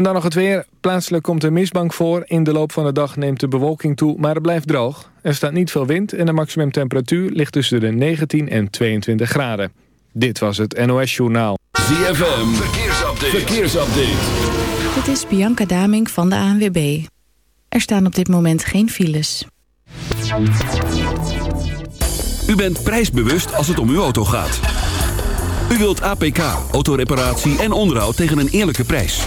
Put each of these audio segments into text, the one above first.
En dan nog het weer. Plaatselijk komt er mistbank voor. In de loop van de dag neemt de bewolking toe, maar het blijft droog. Er staat niet veel wind en de maximumtemperatuur ligt tussen de 19 en 22 graden. Dit was het NOS Journaal. ZFM, verkeersupdate. verkeersupdate. Dit is Bianca Daming van de ANWB. Er staan op dit moment geen files. U bent prijsbewust als het om uw auto gaat. U wilt APK, autoreparatie en onderhoud tegen een eerlijke prijs.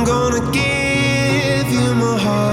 I'm gonna give you my heart.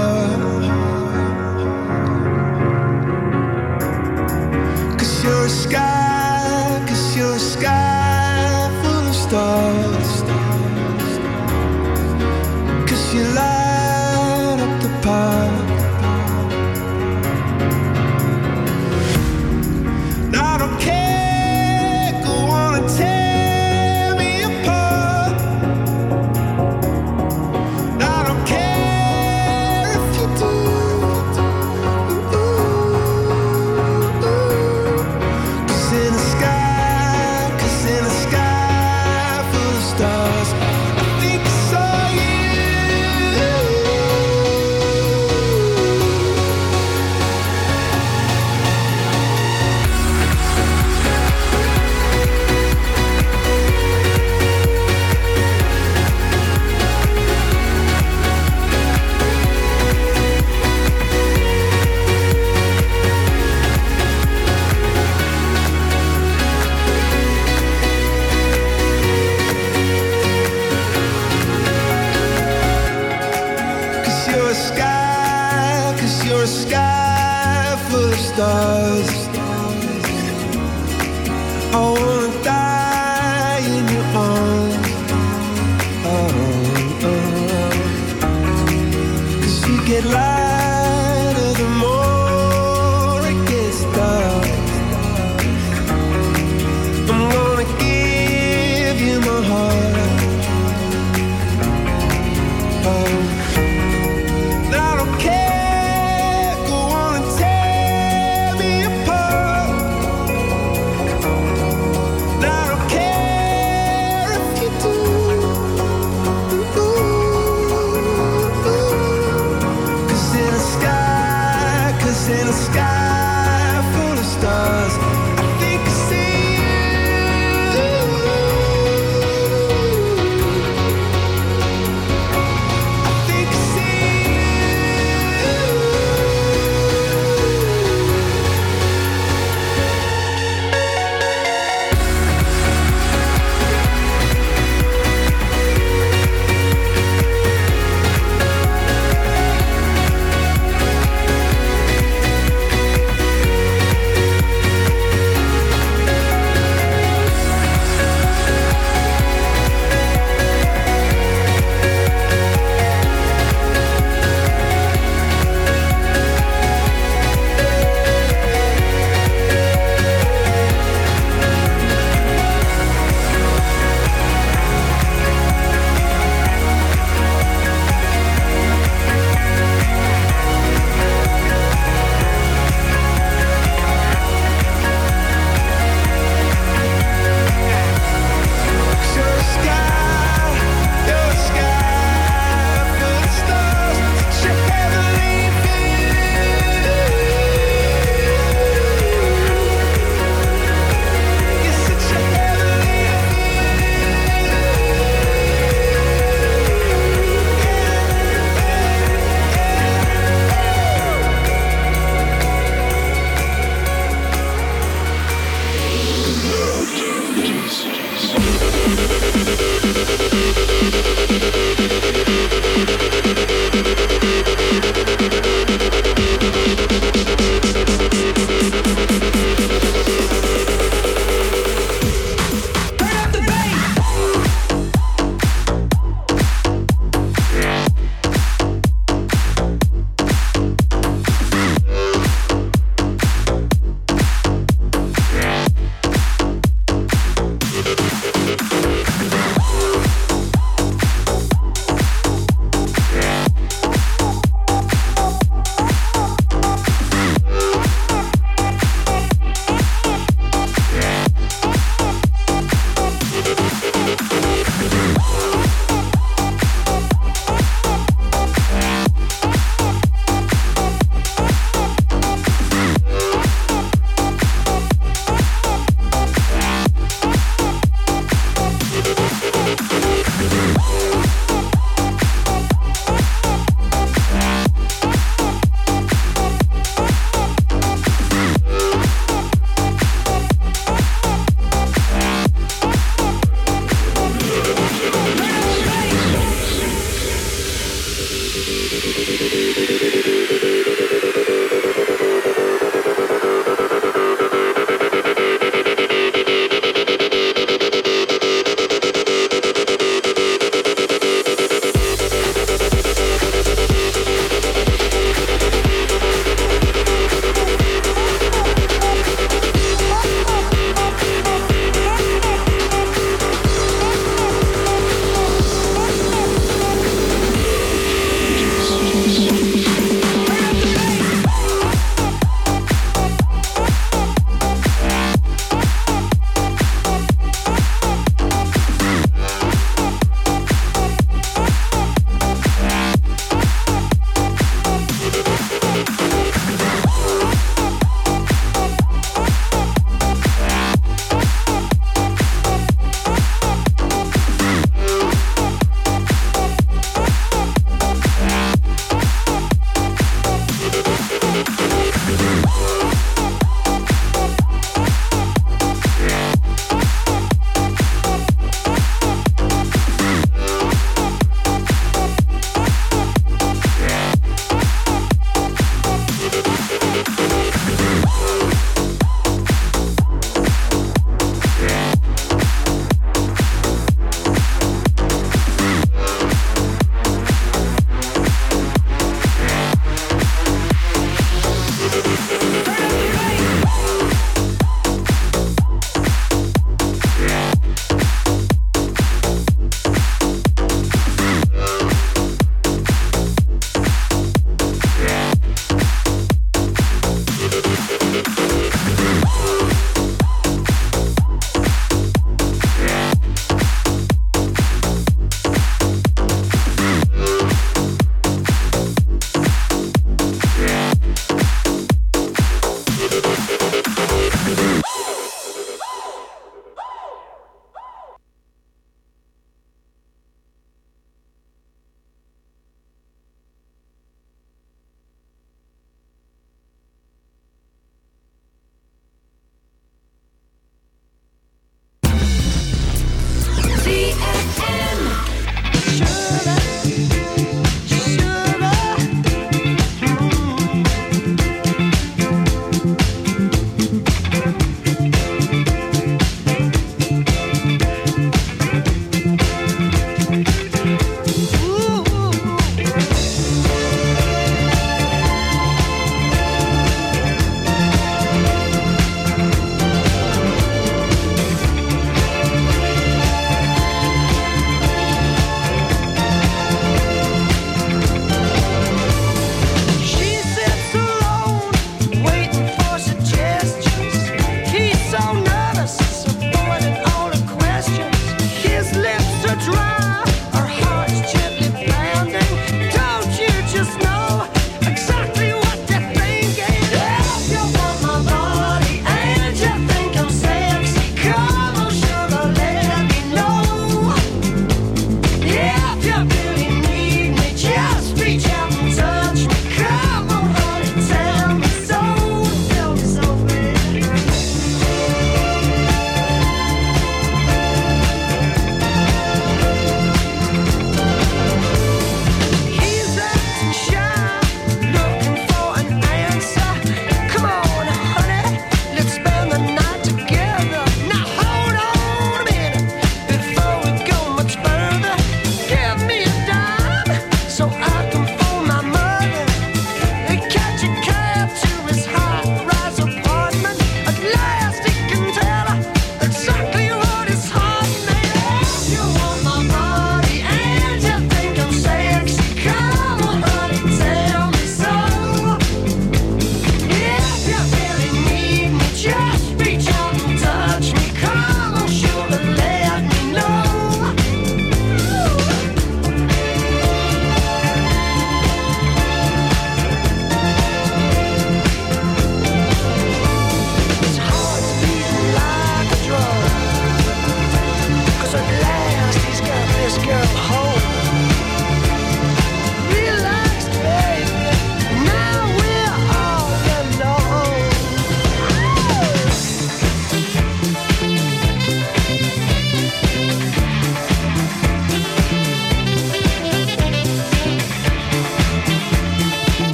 Bye-bye.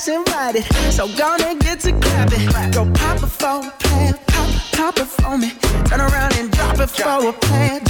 ass invited. So gonna get to clapping. Go pop it for a plan. Pop, pop it for me. Turn around and drop it for a plan.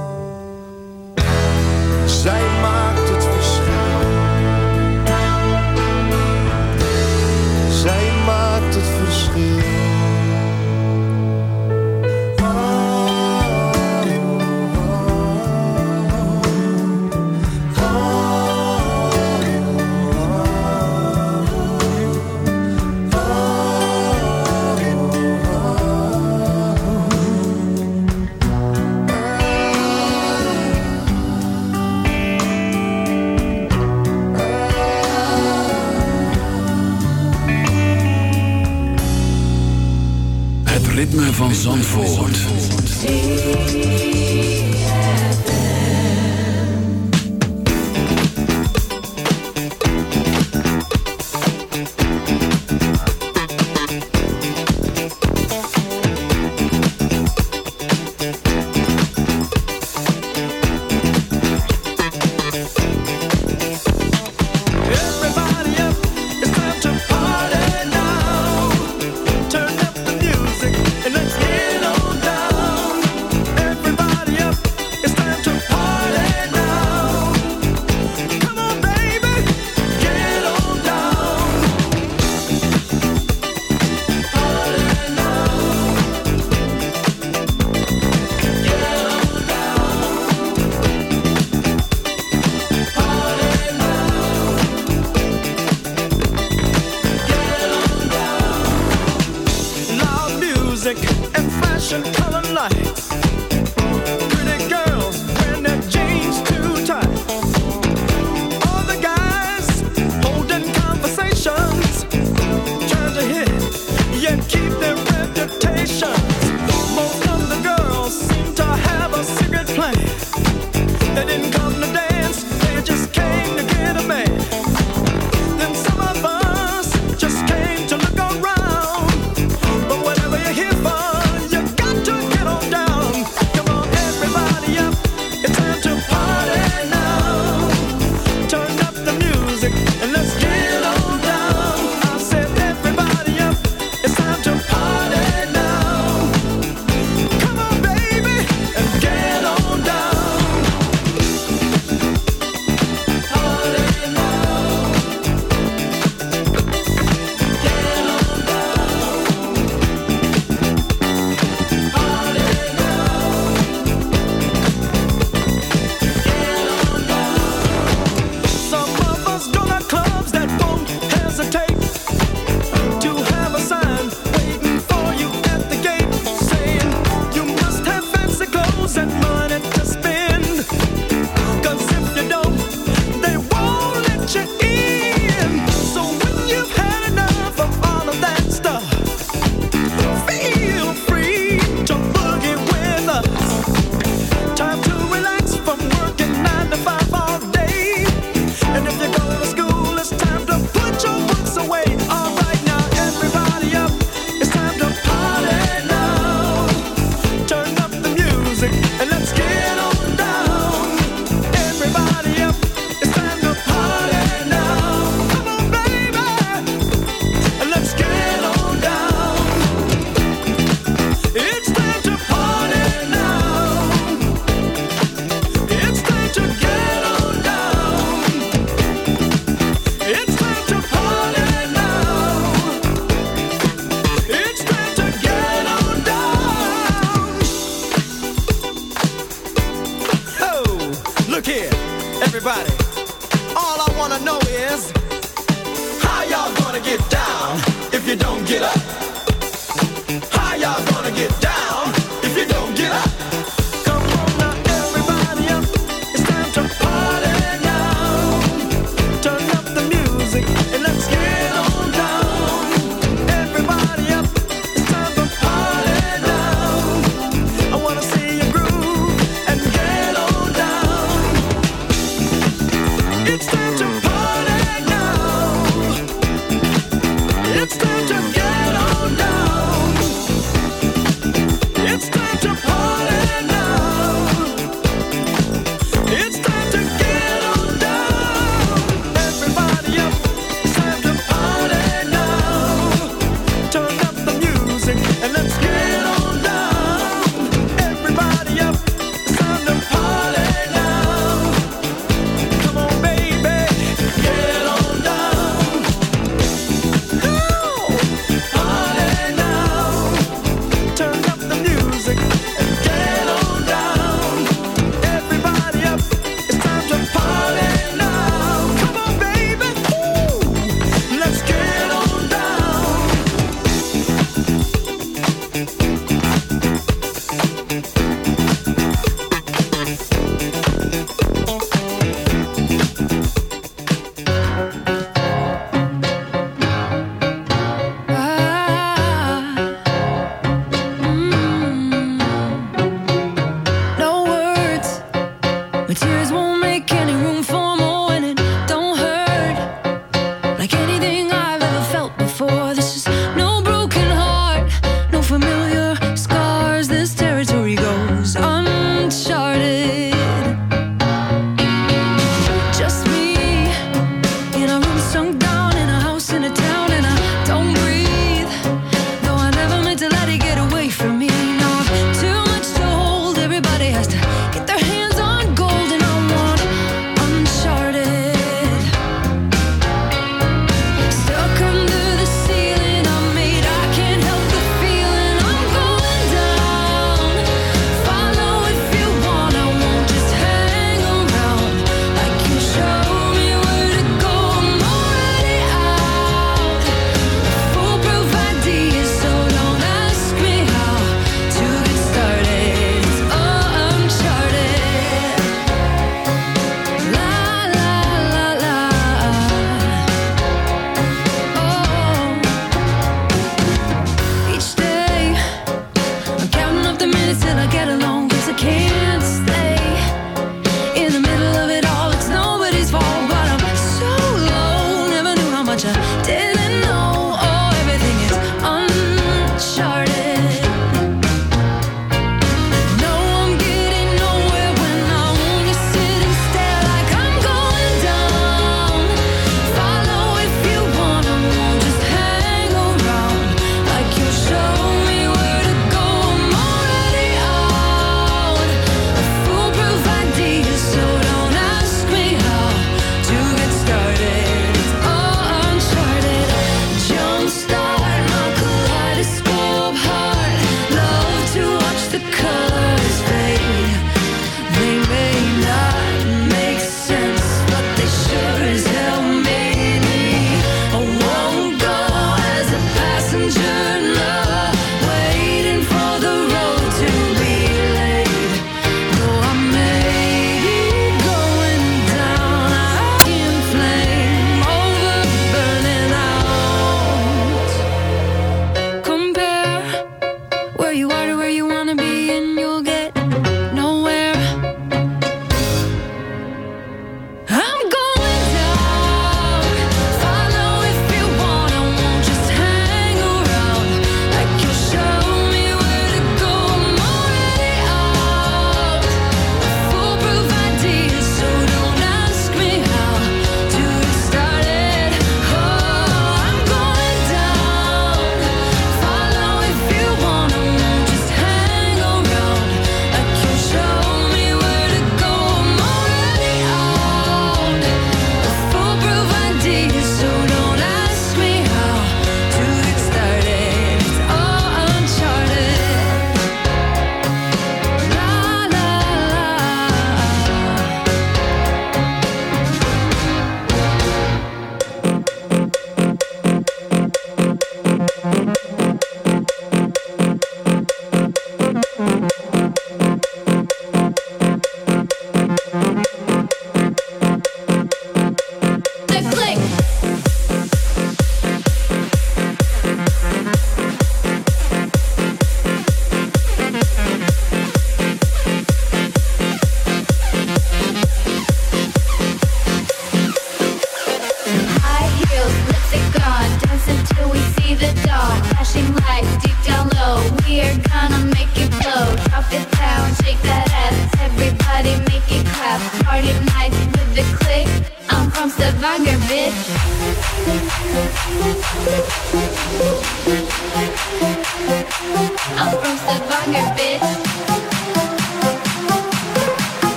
it.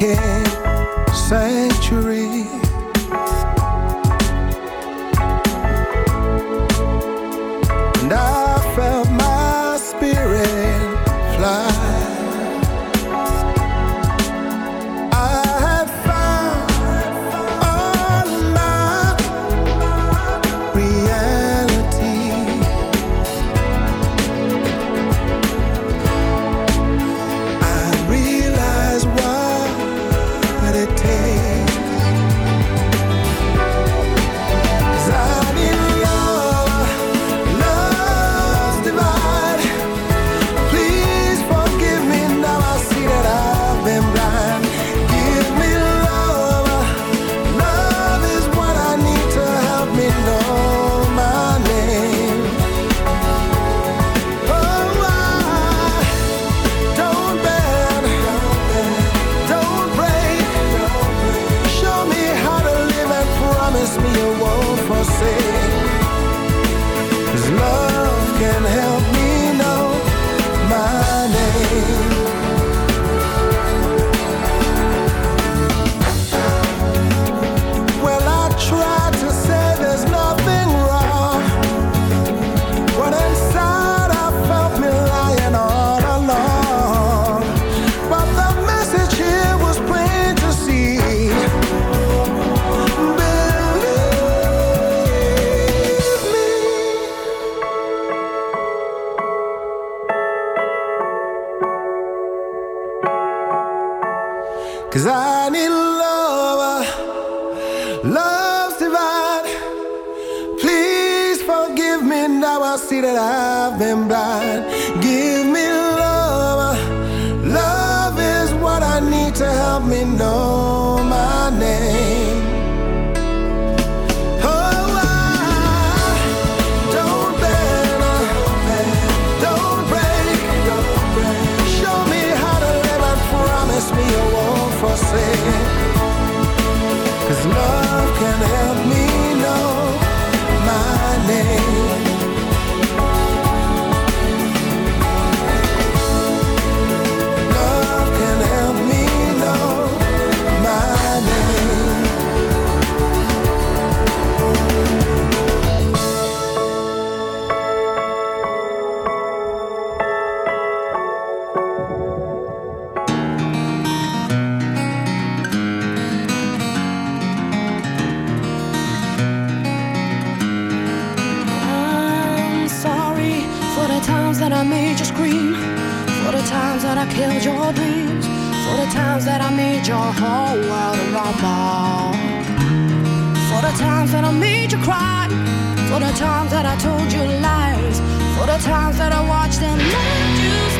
Century. sanctuary now I see that I've been blind. made your whole world rumble. For the times that I made you cry, for the times that I told you lies, for the times that I watched and loved you.